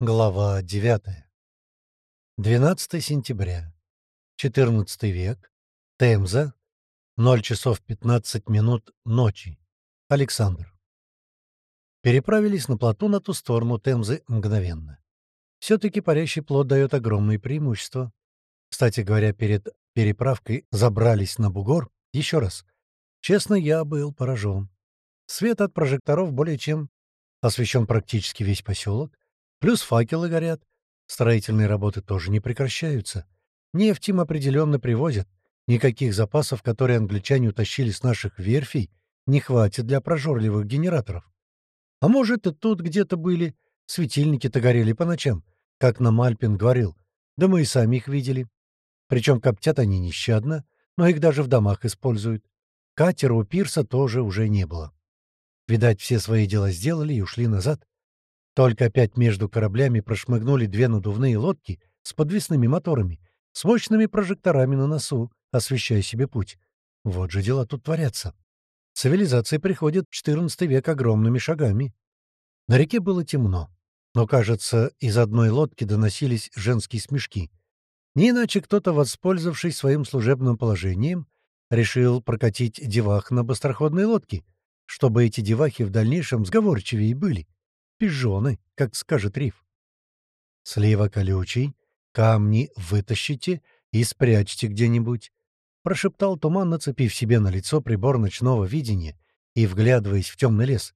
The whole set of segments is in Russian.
Глава 9. 12 сентября. 14 век. Темза. 0 часов 15 минут ночи. Александр. Переправились на плоту на ту сторону Темзы мгновенно. Все-таки парящий плод дает огромные преимущества. Кстати говоря, перед переправкой забрались на бугор. Еще раз. Честно, я был поражен. Свет от прожекторов более чем освещен практически весь поселок. Плюс факелы горят. Строительные работы тоже не прекращаются. Нефть им определенно привозят. Никаких запасов, которые англичане утащили с наших верфей, не хватит для прожорливых генераторов. А может, и тут где-то были. Светильники-то горели по ночам, как нам Альпин говорил. Да мы и сами их видели. Причем коптят они нещадно, но их даже в домах используют. Катера у пирса тоже уже не было. Видать, все свои дела сделали и ушли назад. Только опять между кораблями прошмыгнули две надувные лодки с подвесными моторами, с мощными прожекторами на носу, освещая себе путь. Вот же дела тут творятся. Цивилизация приходит в XIV век огромными шагами. На реке было темно, но, кажется, из одной лодки доносились женские смешки. Не иначе кто-то, воспользовавшись своим служебным положением, решил прокатить девах на быстроходной лодке, чтобы эти девахи в дальнейшем сговорчивее были пижоны, как скажет Риф. Слива колючий, камни вытащите и спрячьте где-нибудь, — прошептал туман, нацепив себе на лицо прибор ночного видения и вглядываясь в темный лес.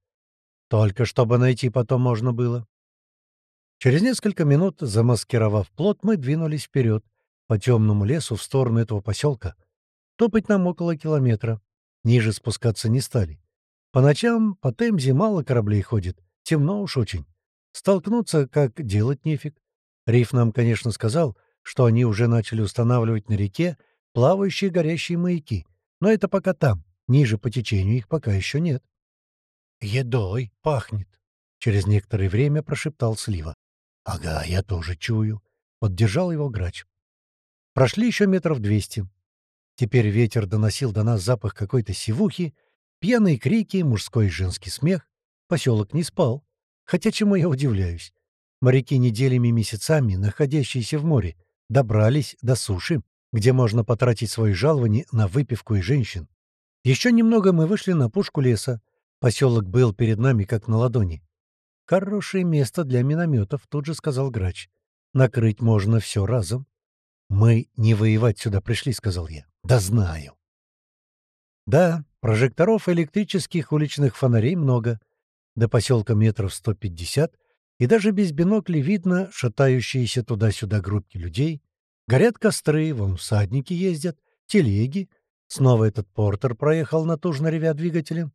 Только чтобы найти потом можно было. Через несколько минут, замаскировав плот, мы двинулись вперед, по темному лесу в сторону этого поселка. Топать нам около километра. Ниже спускаться не стали. По ночам по Темзе мало кораблей ходит, Темно уж очень. Столкнуться как делать нефиг. Риф нам, конечно, сказал, что они уже начали устанавливать на реке плавающие горящие маяки, но это пока там, ниже по течению их пока еще нет. «Едой пахнет», — через некоторое время прошептал Слива. «Ага, я тоже чую», — поддержал его грач. Прошли еще метров двести. Теперь ветер доносил до нас запах какой-то сивухи, пьяные крики, мужской и женский смех. Поселок не спал. Хотя чему я удивляюсь? Моряки неделями и месяцами, находящиеся в море, добрались до суши, где можно потратить свои жалования на выпивку и женщин. Еще немного мы вышли на пушку леса. Поселок был перед нами как на ладони. «Хорошее место для минометов», — тут же сказал грач. «Накрыть можно все разом». «Мы не воевать сюда пришли», — сказал я. «Да знаю». Да, прожекторов электрических уличных фонарей много — до поселка метров 150, и даже без бинокля видно шатающиеся туда-сюда группки людей. Горят костры, вон всадники ездят, телеги. Снова этот портер проехал натужно ревя двигателем.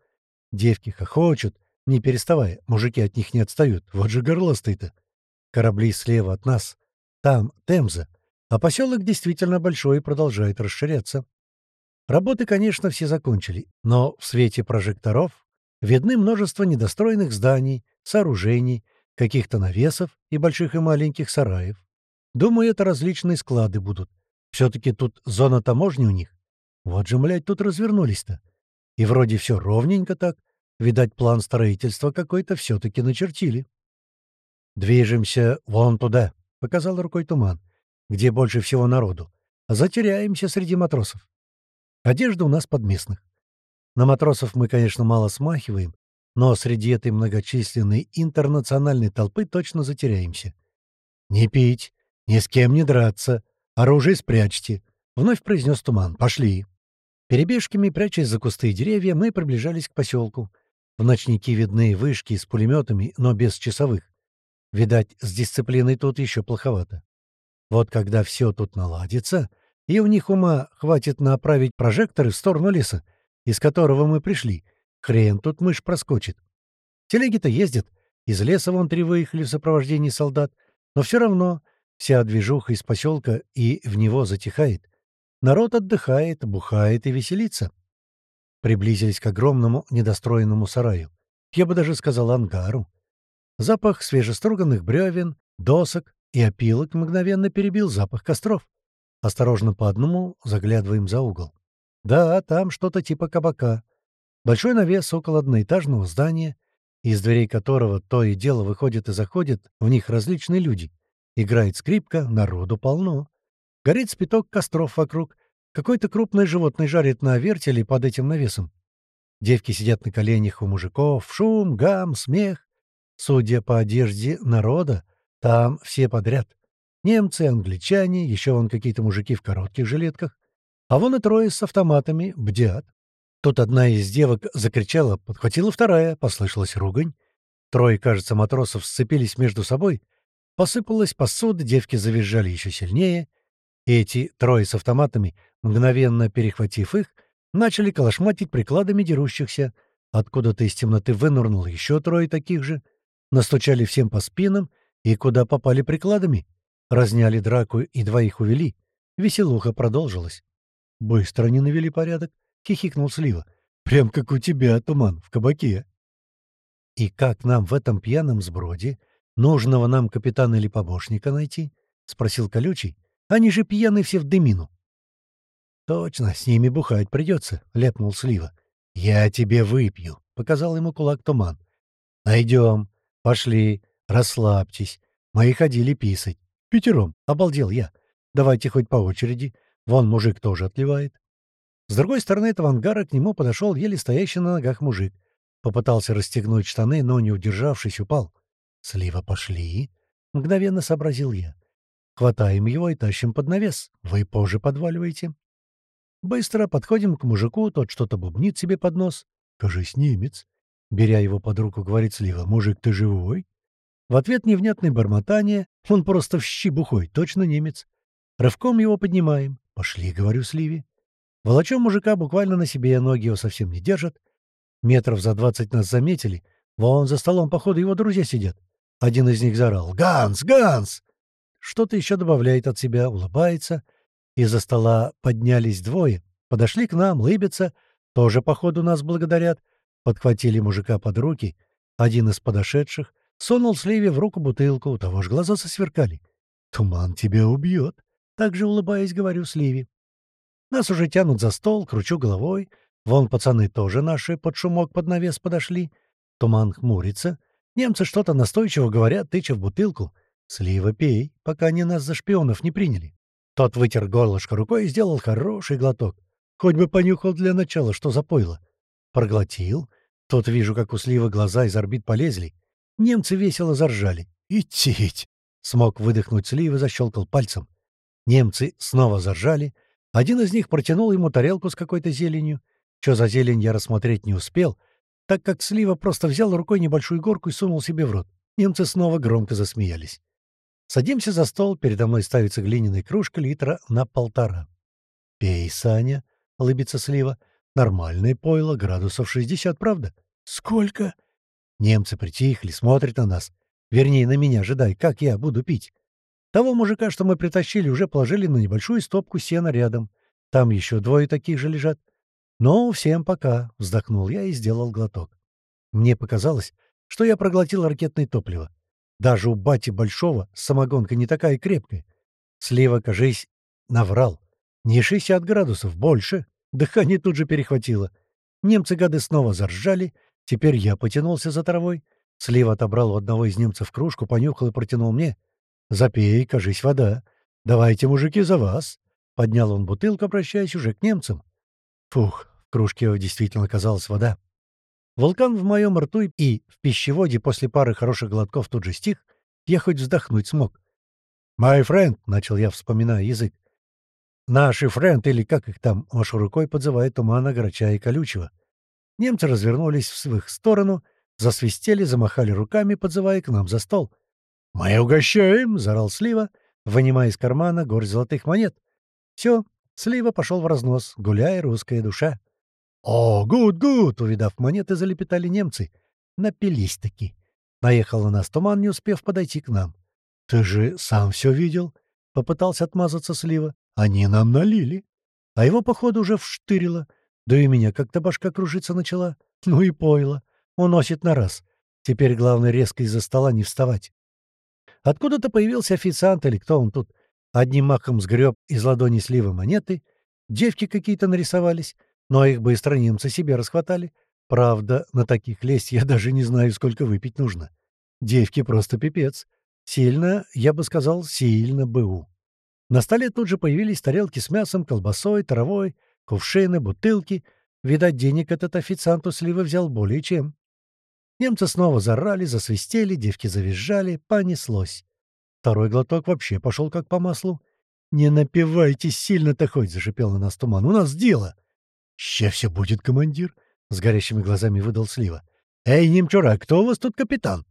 Девки хохочут, не переставая, мужики от них не отстают. Вот же горластый-то. Корабли слева от нас. Там Темза. А поселок действительно большой и продолжает расширяться. Работы, конечно, все закончили, но в свете прожекторов видны множество недостроенных зданий, сооружений, каких-то навесов и больших и маленьких сараев. Думаю, это различные склады будут. Все-таки тут зона таможни у них. Вот же, млядь, тут развернулись-то. И вроде все ровненько так. Видать, план строительства какой-то все-таки начертили. «Движемся вон туда», — показал рукой туман, где больше всего народу. «Затеряемся среди матросов. Одежда у нас подместных. На матросов мы, конечно, мало смахиваем, но среди этой многочисленной интернациональной толпы точно затеряемся. «Не пить, ни с кем не драться, оружие спрячьте», — вновь произнес Туман. «Пошли». Перебежками, прячась за кусты и деревья, мы приближались к поселку. В ночники видны вышки с пулеметами, но без часовых. Видать, с дисциплиной тут еще плоховато. Вот когда все тут наладится, и у них ума хватит направить прожекторы в сторону леса, из которого мы пришли. Хрен тут мышь проскочит. Телеги-то ездят. Из леса вон три выехали в сопровождении солдат. Но все равно вся движуха из поселка и в него затихает. Народ отдыхает, бухает и веселится. Приблизились к огромному недостроенному сараю. Я бы даже сказал ангару. Запах свежеструганных бревен, досок и опилок мгновенно перебил запах костров. Осторожно по одному заглядываем за угол. Да, там что-то типа кабака. Большой навес около одноэтажного здания, из дверей которого то и дело выходят и заходят в них различные люди. Играет скрипка, народу полно. Горит спиток костров вокруг. Какое-то крупное животное жарит на вертеле под этим навесом. Девки сидят на коленях у мужиков, шум, гам, смех. Судя по одежде народа, там все подряд. Немцы, англичане, еще вон какие-то мужики в коротких жилетках. А вон и трое с автоматами бдят. Тут одна из девок закричала, подхватила вторая, послышалась ругань. Трое, кажется, матросов сцепились между собой. Посыпалась посуда, девки завизжали еще сильнее. Эти трое с автоматами, мгновенно перехватив их, начали колошматить прикладами дерущихся. Откуда-то из темноты вынурнул еще трое таких же. Настучали всем по спинам и куда попали прикладами. Разняли драку и двоих увели. Веселуха продолжилась. Быстро они навели порядок. — хихикнул Слива. «Прям как у тебя, Туман, в кабаке». «И как нам в этом пьяном сброде нужного нам капитана или помощника найти?» — спросил Колючий. «Они же пьяны все в дымину». «Точно, с ними бухать придется», — ляпнул Слива. «Я тебе выпью», — показал ему кулак Туман. «Найдем. Пошли. Расслабьтесь. И ходили писать. Пятером. Обалдел я. Давайте хоть по очереди. Вон мужик тоже отливает. С другой стороны этого ангара к нему подошел еле стоящий на ногах мужик. Попытался расстегнуть штаны, но, не удержавшись, упал. «Слива пошли!» — мгновенно сообразил я. «Хватаем его и тащим под навес. Вы позже подваливаете». Быстро подходим к мужику, тот что-то бубнит себе под нос. «Кажись, немец». Беря его под руку, говорит Слива, «Мужик, ты живой?» В ответ невнятное бормотание. Он просто в щи бухой, точно немец. Рывком его поднимаем. «Пошли», — говорю Сливе. Волочем мужика буквально на себе, ноги его совсем не держат. Метров за двадцать нас заметили. Вон за столом, походу, его друзья сидят. Один из них заорал «Ганс! Ганс!» Что-то еще добавляет от себя, улыбается. Из-за стола поднялись двое. Подошли к нам, лыбятся. Тоже, походу, нас благодарят. Подхватили мужика под руки. Один из подошедших сунул Сливе в руку бутылку, у того ж глаза сосверкали. «Туман тебя убьет!» Так же, улыбаясь, говорю Сливе. Нас уже тянут за стол, кручу головой. Вон пацаны тоже наши под шумок под навес подошли. Туман хмурится. Немцы что-то настойчиво говорят, тыча в бутылку. «Слива пей, пока они нас за шпионов не приняли». Тот вытер горлышко рукой и сделал хороший глоток. Хоть бы понюхал для начала, что за пойло. Проглотил. Тот вижу, как у Сливы глаза из орбит полезли. Немцы весело заржали. «Идтить!» Смог выдохнуть Слива, защелкал пальцем. Немцы снова заржали — один из них протянул ему тарелку с какой-то зеленью. Что за зелень я рассмотреть не успел, так как Слива просто взял рукой небольшую горку и сунул себе в рот. Немцы снова громко засмеялись. Садимся за стол, передо мной ставится глиняная кружка литра на полтора. «Пей, Саня», — улыбится Слива. «Нормальное пойло, градусов 60, правда?» «Сколько?» Немцы притихли, смотрят на нас. Вернее, на меня, ожидай, как я буду пить. Того мужика, что мы притащили, уже положили на небольшую стопку сена рядом. Там еще двое таких же лежат. «Ну, всем пока», — вздохнул я и сделал глоток. Мне показалось, что я проглотил ракетное топливо. Даже у бати Большого самогонка не такая крепкая. Слева, кажись, наврал. Не 60 градусов, больше. Дыхание тут же перехватило. Немцы-гады снова заржали. Теперь я потянулся за травой. Слева отобрал у одного из немцев кружку, понюхал и протянул мне. «Запей, кажись, вода. Давайте, мужики, за вас!» Поднял он бутылку, обращаясь уже к немцам. Фух, в кружке действительно оказалась вода. Вулкан в моем рту и в пищеводе после пары хороших глотков тут же стих, я хоть вздохнуть смог. «My friend», — начал я, вспоминая язык. «Наши френд, или как их там, машу рукой, подзывает тумана, грача и колючего». Немцы развернулись в свою сторону, засвистели, замахали руками, подзывая к нам за стол — «Мы угощаем!» — заорал Слива, вынимая из кармана горсть золотых монет. Все, Слива пошел в разнос, гуляй, русская душа. «О, гуд-гуд!» — увидав монеты, залепетали немцы. Напились-таки. Наехал на нас туман, не успев подойти к нам. «Ты же сам все видел?» — попытался отмазаться Слива. «Они нам налили». А его, походу, уже вштырило. Да и меня как-то башка кружиться начала. Ну и пойло. Уносит на раз. Теперь главное резко из-за стола не вставать. Откуда-то появился официант или кто он тут. Одним махом сгреб из ладони сливы монеты. Девки какие-то нарисовались, но их быстро немцы себе расхватали. Правда, на таких лезть я даже не знаю, сколько выпить нужно. Девки просто пипец. Сильно, я бы сказал, сильно БУ. На столе тут же появились тарелки с мясом, колбасой, травой, кувшины, бутылки. Видать, денег этот официант у сливы взял более чем. Немцы снова зарали, засвистели, девки завизжали, понеслось. Второй глоток вообще пошел как по маслу. «Не напивайтесь сильно-то хоть!» — зашипел на нас туман. «У нас дело!» «Ща все будет, командир!» — с горящими глазами выдал Слива. «Эй, немчура, кто у вас тут капитан?»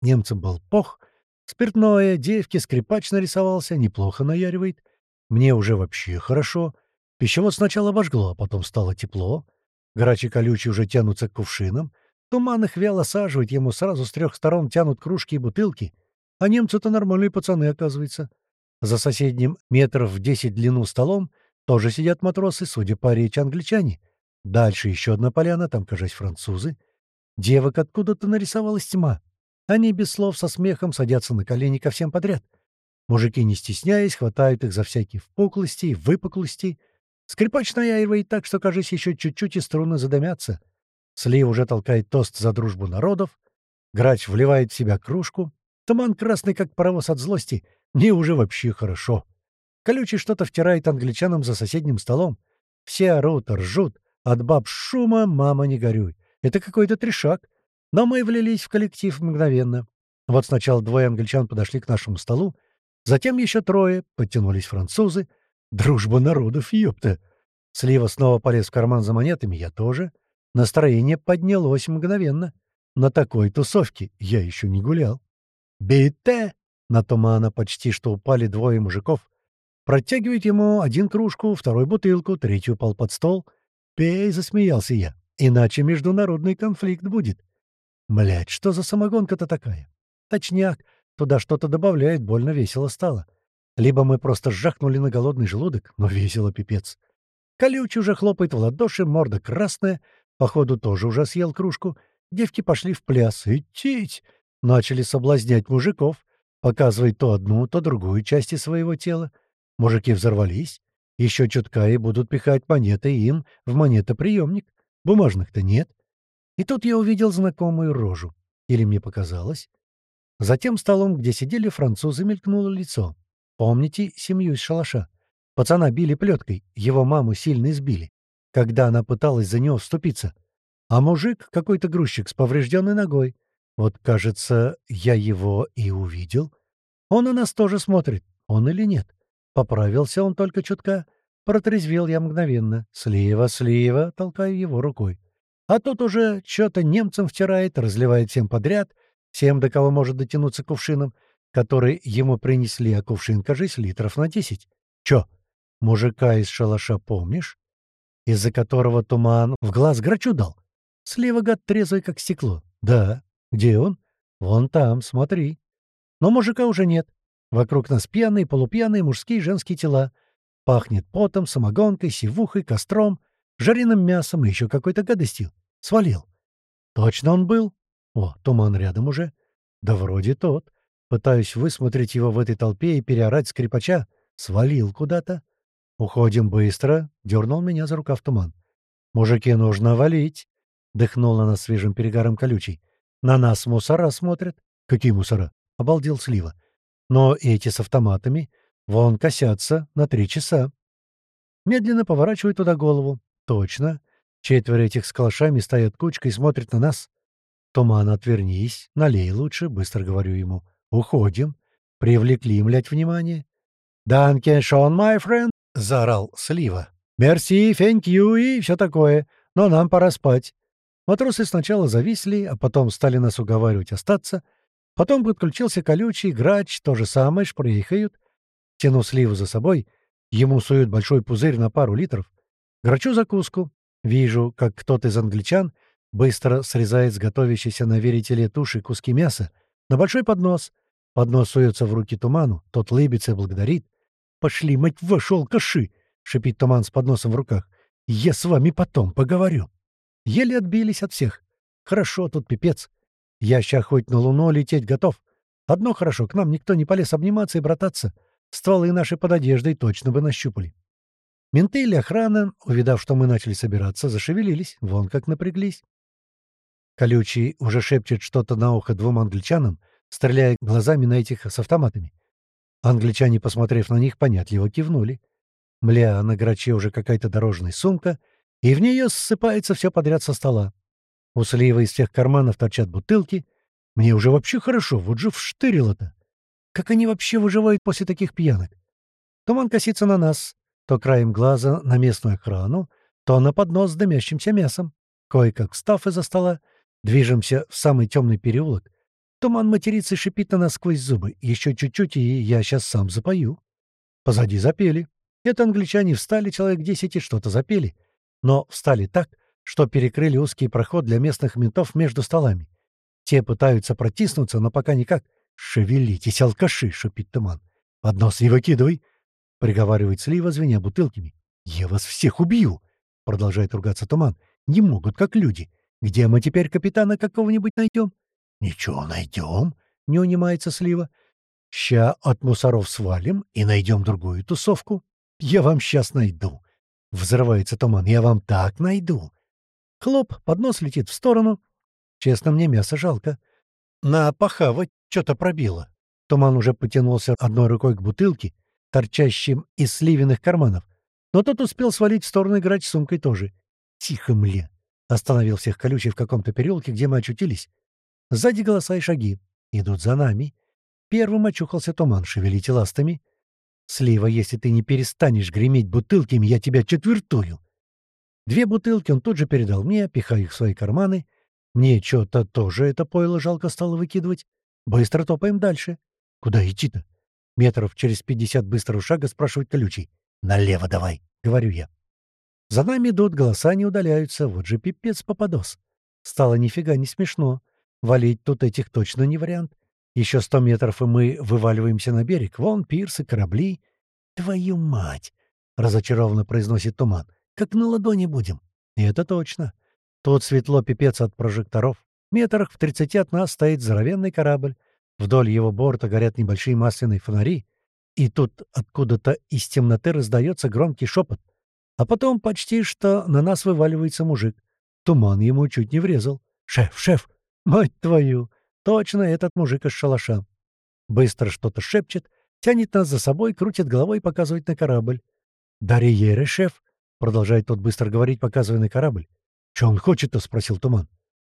Немцам был пох. Спиртное, девки, скрипач нарисовался, неплохо наяривает. Мне уже вообще хорошо. Пищевод сначала обожгло, а потом стало тепло. Грачи колючие уже тянутся к кувшинам. Туман их вяло саживает, ему сразу с трех сторон тянут кружки и бутылки. А немцы-то нормальные пацаны, оказывается. За соседним метров в десять длину столом тоже сидят матросы, судя по речи англичане. Дальше еще одна поляна, там, кажись, французы. Девок откуда-то нарисовалась тьма. Они без слов со смехом садятся на колени ко всем подряд. Мужики, не стесняясь, хватают их за всякие впуклости и выпуклости. Скрипач наяривает так, что, кажется, еще чуть-чуть и струны задымятся. Слив уже толкает тост за дружбу народов. Грач вливает в себя кружку. Туман красный, как паровоз от злости. Мне уже вообще хорошо. Колючий что-то втирает англичанам за соседним столом. Все орут, ржут. От баб шума «мама, не горюй». Это какой-то трешак. Но мы влились в коллектив мгновенно. Вот сначала двое англичан подошли к нашему столу, затем еще трое, подтянулись французы. Дружба народов, ёпта! Слива снова полез в карман за монетами, я тоже. Настроение поднялось мгновенно. На такой тусовке я еще не гулял. «Бите!» На тумана почти что упали двое мужиков. Протягивает ему один кружку, второй бутылку, третью упал под стол. «Пей!» — засмеялся я. «Иначе международный конфликт будет. Блять, что за самогонка-то такая? Точняк, туда что-то добавляет, больно весело стало. Либо мы просто жахнули на голодный желудок, но весело пипец. Колючий уже хлопает в ладоши, морда красная, походу тоже уже съел кружку. Девки пошли в пляс. Идтить! Начали соблазнять мужиков, показывать то одну, то другую части своего тела. Мужики взорвались. Еще чутка и будут пихать монеты им в монетоприемник. Бумажных-то нет. И тут я увидел знакомую рожу. Или мне показалось? Затем столом, где сидели французы, мелькнуло лицо. Помните семью из шалаша? Пацана били плеткой, его маму сильно избили, когда она пыталась за него вступиться. А мужик — какой-то грузчик с поврежденной ногой. Вот, кажется, я его и увидел. Он на нас тоже смотрит, он или нет. Поправился он только чутка. Протрезвел я мгновенно. Слива, слива, толкаю его рукой. А тут уже что-то немцам втирает, разливает всем подряд, всем, до кого может дотянуться кувшином, который ему принесли, а кувшин, кажись, литров на десять. Чё, мужика из шалаша помнишь? Из-за которого туман в глаз грачу дал. Слева гад трезвый, как стекло. Да. Где он? Вон там, смотри. Но мужика уже нет. Вокруг нас пьяные, полупьяные мужские и женские тела. Пахнет потом, самогонкой, сивухой, костром — жареным мясом и еще какой-то гадостью. Свалил. Точно он был? О, туман рядом уже. Да вроде тот. Пытаюсь высмотреть его в этой толпе и переорать скрипача. Свалил куда-то. «Уходим быстро», — дернул меня за рукав туман. «Мужики, нужно валить», — дыхнул на нас свежим перегаром колючий. «На нас мусора смотрят». «Какие мусора?» — обалдел Слива. «Но эти с автоматами вон косятся на три часа». Медленно поворачиваю туда голову. Точно. Четверо этих с калашами стоят кучкой и смотрят на нас. Туман, отвернись, налей лучше, быстро говорю ему. Уходим. Привлекли, млять, внимание. «Данке, Шон, май френд!» — заорал Слива. «Мерси, you и все такое. Но нам пора спать». Матросы сначала зависли, а потом стали нас уговаривать остаться. Потом подключился колючий, грач, то же самое, шпрехают. Тяну Сливу за собой. Ему суют большой пузырь на пару литров. Грачу закуску. Вижу, как кто-то из англичан быстро срезает с готовящейся на верителе туши куски мяса на большой поднос. Поднос суется в руки туману, тот лыбится и благодарит. «Пошли, мать вашу, алкаши!» — шипит туман с подносом в руках. «Я с вами потом поговорю». Еле отбились от всех. Хорошо, тут пипец. Я ща хоть на луну лететь готов. Одно хорошо, к нам никто не полез обниматься и брататься. Стволы наши под одеждой точно бы нащупали. Менты или охрана, увидав, что мы начали собираться, зашевелились, вон как напряглись. Колючий уже шепчет что-то на ухо двум англичанам, стреляя глазами на этих с автоматами. Англичане, посмотрев на них, понятливо кивнули. Мля, на граче уже какая-то дорожная сумка, и в нее ссыпается все подряд со стола. У слива из всех карманов торчат бутылки. Мне уже вообще хорошо, вот же вштырило-то. Как они вообще выживают после таких пьянок? Туман косится на нас, то краем глаза на местную охрану, то на поднос с дымящимся мясом. Кое-как встав из-за стола, движемся в самый темный переулок. Туман матерится и шипит на нас сквозь зубы. Еще чуть-чуть, и я сейчас сам запою. Позади запели. Это англичане встали, человек десять, и что-то запели. Но встали так, что перекрыли узкий проход для местных ментов между столами. Те пытаются протиснуться, но пока никак. «Шевелитесь, алкаши!» — шипит туман. «Поднос не выкидывай!» — приговаривает слива, звеня бутылками. «Я вас всех убью!» — продолжает ругаться туман. «Не могут, как люди. Где мы теперь капитана какого-нибудь найдем?» «Ничего найдем», — не унимается слива. «Ща от мусоров свалим и найдем другую тусовку. Я вам сейчас найду». Взрывается туман. «Я вам так найду». Хлоп, поднос летит в сторону. Честно, мне мясо жалко. На похавать что-то пробило. Туман уже потянулся одной рукой к бутылке, торчащим из сливенных карманов. Но тот успел свалить в сторону играть с сумкой тоже. «Тихо, мле!» — остановил всех колючий в каком-то переулке, где мы очутились. Сзади голоса и шаги. Идут за нами. Первым очухался туман, шевелите ластами. «Слива, если ты не перестанешь греметь бутылками, я тебя четвертую!» Две бутылки он тут же передал мне, пихая их в свои карманы. Мне что-то тоже это пойло жалко стало выкидывать. Быстро топаем дальше. Куда идти-то? Метров через пятьдесят быстрого шага спрашивает колючий. «Налево давай», — говорю я. За нами идут, голоса не удаляются. Вот же пипец попадос. Стало нифига не смешно. Валить тут этих точно не вариант. Еще сто метров, и мы вываливаемся на берег. Вон пирсы, корабли. «Твою мать!» — разочарованно произносит туман. «Как на ладони будем». И это точно. Тут светло пипец от прожекторов. Метрах в тридцати от нас стоит здоровенный корабль. Вдоль его борта горят небольшие масляные фонари. И тут откуда-то из темноты раздается громкий шепот. А потом почти что на нас вываливается мужик. Туман ему чуть не врезал. «Шеф, шеф! Мать твою! Точно этот мужик из шалаша!» Быстро что-то шепчет, тянет нас за собой, крутит головой и показывает на корабль. «Дарьеры, шеф!» — продолжает тот быстро говорить, показывая на корабль. «Че он хочет-то?» — спросил Туман.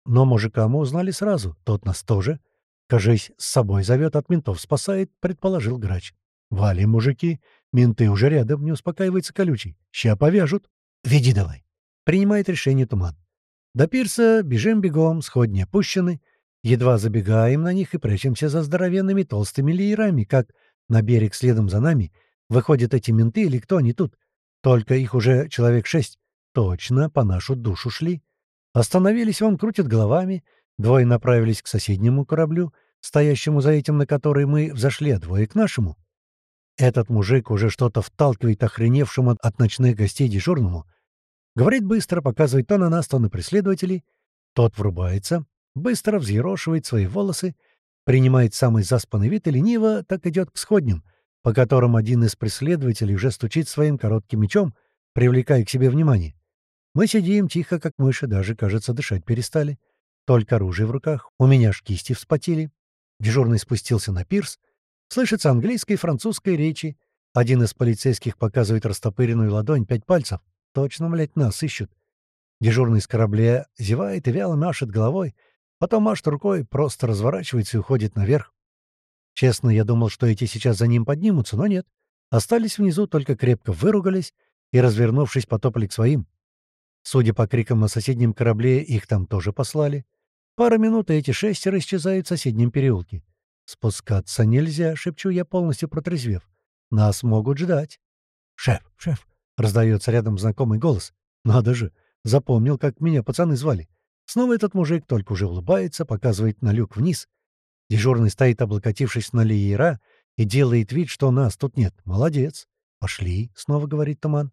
Но мужика мы узнали сразу, тот нас тоже. Кажись, с собой зовет, от ментов спасает, предположил грач. Вали, мужики, менты уже рядом, не успокаивается колючий. Ща повяжут. Веди давай. Принимает решение туман. До пирса бежим бегом, сходни опущены. Едва забегаем на них и прячемся за здоровенными толстыми леерами, как на берег следом за нами выходят эти менты или кто они тут. Только их уже человек шесть. Точно, по нашу душу шли. Остановились, он крутит головами. Двое направились к соседнему кораблю, стоящему за этим, на который мы взошли, а двое к нашему. Этот мужик уже что-то вталкивает охреневшему от ночных гостей дежурному. Говорит быстро, показывает то на нас, то на преследователей. Тот врубается, быстро взъерошивает свои волосы, принимает самый заспанный вид и лениво так идет к сходням, по которым один из преследователей уже стучит своим коротким мечом, привлекая к себе внимание. Мы сидим тихо, как мыши, даже, кажется, дышать перестали. Только оружие в руках, у меня ж кисти вспотели. Дежурный спустился на пирс. Слышится английской и французской речи. Один из полицейских показывает растопыренную ладонь, пять пальцев. Точно, блядь, нас ищут. Дежурный с корабля зевает и вяло машет головой. Потом машет рукой, просто разворачивается и уходит наверх. Честно, я думал, что эти сейчас за ним поднимутся, но нет. Остались внизу, только крепко выругались и, развернувшись, потопали к своим. Судя по крикам на соседнем корабле, их там тоже послали. Пара минут, и эти шестеро исчезают в соседнем переулке. «Спускаться нельзя», — шепчу я, полностью протрезвев. «Нас могут ждать». «Шеф, шеф!» — раздается рядом знакомый голос. «Надо же! Запомнил, как меня пацаны звали. Снова этот мужик только уже улыбается, показывает на люк вниз. Дежурный стоит, облокотившись на леера, и делает вид, что нас тут нет. Молодец. «Пошли», — снова говорит Туман.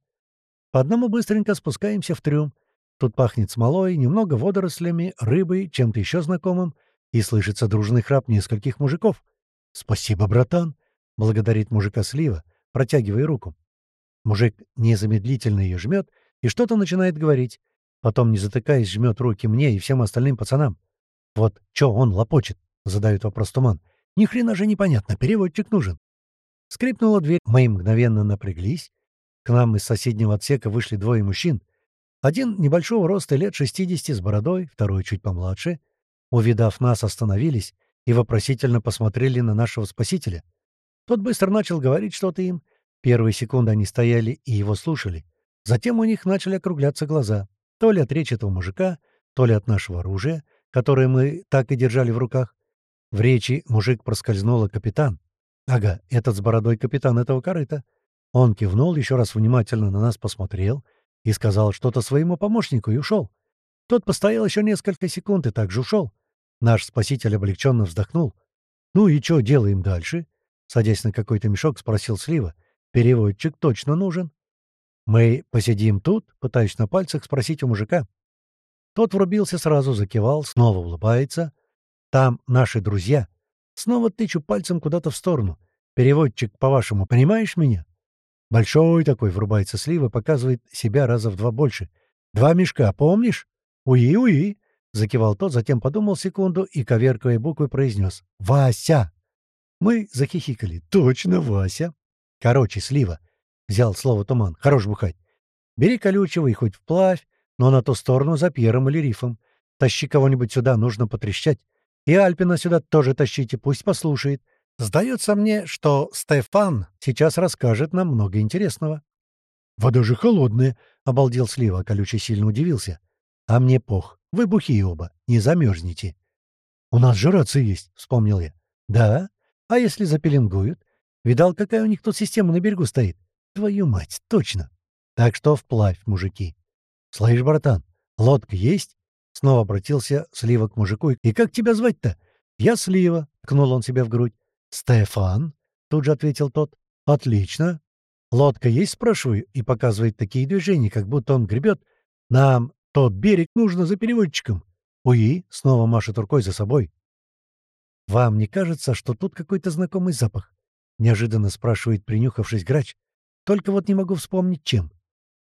По одному быстренько спускаемся в трюм. Тут пахнет смолой, немного водорослями, рыбой, чем-то еще знакомым, и слышится дружный храп нескольких мужиков. «Спасибо, братан!» — благодарит мужика слива, протягивая руку. Мужик незамедлительно ее жмет и что-то начинает говорить. Потом, не затыкаясь, жмет руки мне и всем остальным пацанам. «Вот чё он лопочет?» — задает вопрос Туман. «Ни хрена же непонятно, переводчик нужен». Скрипнула дверь, мы мгновенно напряглись. К нам из соседнего отсека вышли двое мужчин. Один небольшого роста, лет 60, с бородой, второй чуть помладше. Увидав нас, остановились и вопросительно посмотрели на нашего спасителя. Тот быстро начал говорить что-то им. Первые секунды они стояли и его слушали. Затем у них начали округляться глаза. То ли от речи этого мужика, то ли от нашего оружия, которое мы так и держали в руках. В речи мужик проскользнула капитан. Ага, этот с бородой капитан этого корыта. Он кивнул, еще раз внимательно на нас посмотрел и сказал что-то своему помощнику и ушел. Тот постоял еще несколько секунд и также ушел. Наш спаситель облегченно вздохнул. «Ну и что делаем дальше?» Садясь на какой-то мешок, спросил Слива. «Переводчик точно нужен». «Мы посидим тут?» — пытаюсь на пальцах спросить у мужика. Тот врубился сразу, закивал, снова улыбается. «Там наши друзья». Снова тычу пальцем куда-то в сторону. «Переводчик, по-вашему, понимаешь меня?» Большой такой врубается слива, показывает себя раза в два больше. «Два мешка, помнишь?» «Уи-уи!» — закивал тот, затем подумал секунду и, коверкая буквы, произнес. «Вася!» Мы захихикали. «Точно, Вася!» «Короче, слива!» — взял слово туман. «Хорош бухать. Бери колючего и хоть вплавь, но на ту сторону за Пьером или Рифом. Тащи кого-нибудь сюда, нужно потрещать. И Альпина сюда тоже тащите, пусть послушает. Сдается мне, что Стефан сейчас расскажет нам много интересного. «Вода же холодная!» — обалдел Слива, колючий сильно удивился. «А мне пох. Вы бухие оба. Не замерзнете». «У нас же рация есть», — вспомнил я. «Да? А если запеленгуют? Видал, какая у них тут система на берегу стоит? Твою мать, точно. Так что вплавь, мужики. Слышь, братан, лодка есть?» Снова обратился Слива к мужику. «И как тебя звать-то?» «Я Слива», — ткнул он себя в грудь. «Стефан?» — тут же ответил тот. «Отлично. Лодка есть, спрашиваю?» И показывает такие движения, как будто он гребет. «Нам тот берег нужно за переводчиком». «Уи!» — снова машет рукой за собой. «Вам не кажется, что тут какой-то знакомый запах?» — неожиданно спрашивает, принюхавшись грач. «Только вот не могу вспомнить, чем».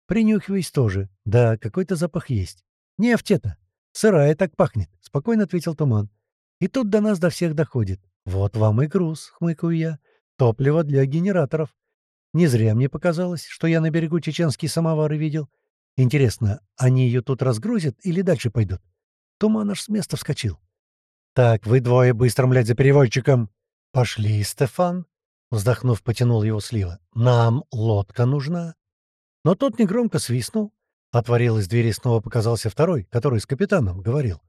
«Принюхиваясь тоже. Да, какой-то запах есть. Нефть это. Сырая так пахнет», — спокойно ответил Туман. И тут до нас до всех доходит. «Вот вам и груз», — хмыкаю я. «Топливо для генераторов. Не зря мне показалось, что я на берегу чеченские самовары видел. Интересно, они ее тут разгрузят или дальше пойдут?» Туман аж с места вскочил. «Так, вы двое быстро, млядь, за переводчиком!» «Пошли, Стефан!» — вздохнув, потянул его слива. «Нам лодка нужна!» Но тот негромко свистнул. Отворилась дверь и снова показался второй, который с капитаном говорил.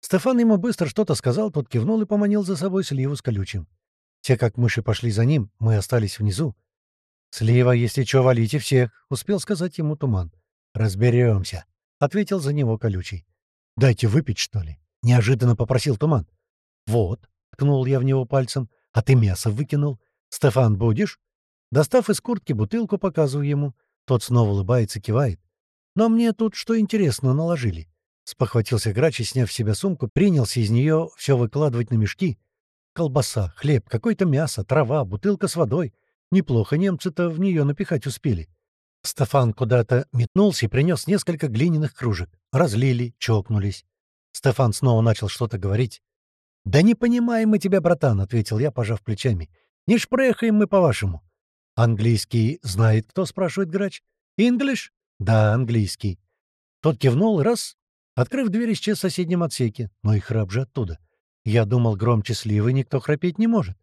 Стефан ему быстро что-то сказал, тот кивнул и поманил за собой Сливу с колючим. Те, как мыши, пошли за ним, мы остались внизу. «Слива, если чё, валите всех», — успел сказать ему туман. «Разберемся», — ответил за него колючий. «Дайте выпить, что ли?» — неожиданно попросил туман. «Вот», — ткнул я в него пальцем, — «а ты мясо выкинул. Стефан, будешь?» Достав из куртки бутылку, показываю ему. Тот снова улыбается, кивает. «Но мне тут что интересно наложили. Спохватился грач и, сняв с себя сумку, принялся из нее все выкладывать на мешки. Колбаса, хлеб, какое-то мясо, трава, бутылка с водой. Неплохо немцы-то в нее напихать успели. Стефан куда-то метнулся и принес несколько глиняных кружек. Разлили, чокнулись. Стефан снова начал что-то говорить. «Да не понимаем мы тебя, братан», — ответил я, пожав плечами. «Не шпрехаем мы по-вашему». «Английский знает кто?» — спрашивает грач. «Инглиш?» «Да, английский». Тот кивнул раз Открыв дверь, исчез в соседнем отсеке, но и храп же оттуда. Я думал, громче сливы никто храпеть не может.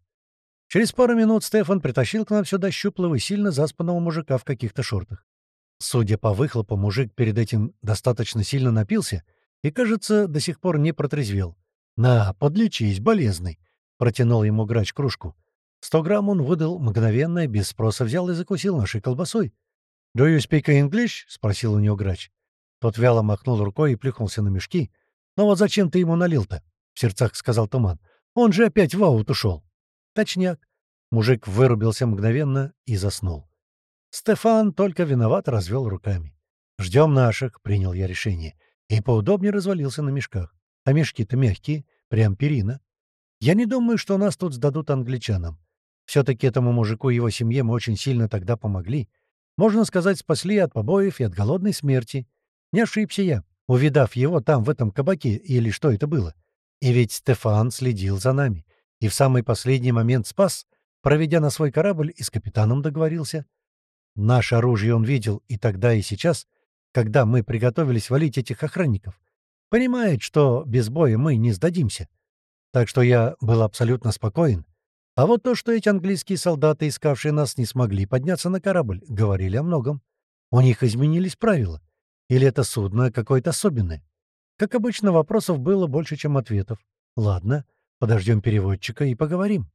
Через пару минут Стефан притащил к нам сюда щуплого и сильно заспанного мужика в каких-то шортах. Судя по выхлопу, мужик перед этим достаточно сильно напился и, кажется, до сих пор не протрезвел. «На, подлечись, болезный!» — протянул ему грач кружку. Сто грамм он выдал мгновенно, без спроса взял и закусил нашей колбасой. «Do you speak English?» — спросил у него грач. Тот вяло махнул рукой и плюхнулся на мешки. «Ну вот зачем ты ему налил-то?» — в сердцах сказал Туман. «Он же опять в аут ушел». «Точняк». Мужик вырубился мгновенно и заснул. Стефан только виноват развел руками. «Ждем наших», — принял я решение, и поудобнее развалился на мешках. А мешки-то мягкие, прям перина. Я не думаю, что нас тут сдадут англичанам. Все-таки этому мужику и его семье мы очень сильно тогда помогли. Можно сказать, спасли от побоев и от голодной смерти. Не ошибся я. увидав его там, в этом кабаке, или что это было. И ведь Стефан следил за нами и в самый последний момент спас, проведя на свой корабль и с капитаном договорился. Наше оружие он видел и тогда, и сейчас, когда мы приготовились валить этих охранников. Понимает, что без боя мы не сдадимся. Так что я был абсолютно спокоен. А вот то, что эти английские солдаты, искавшие нас, не смогли подняться на корабль, говорили о многом. У них изменились правила. Или это судно какое-то особенное? Как обычно, вопросов было больше, чем ответов. Ладно, подождем переводчика и поговорим.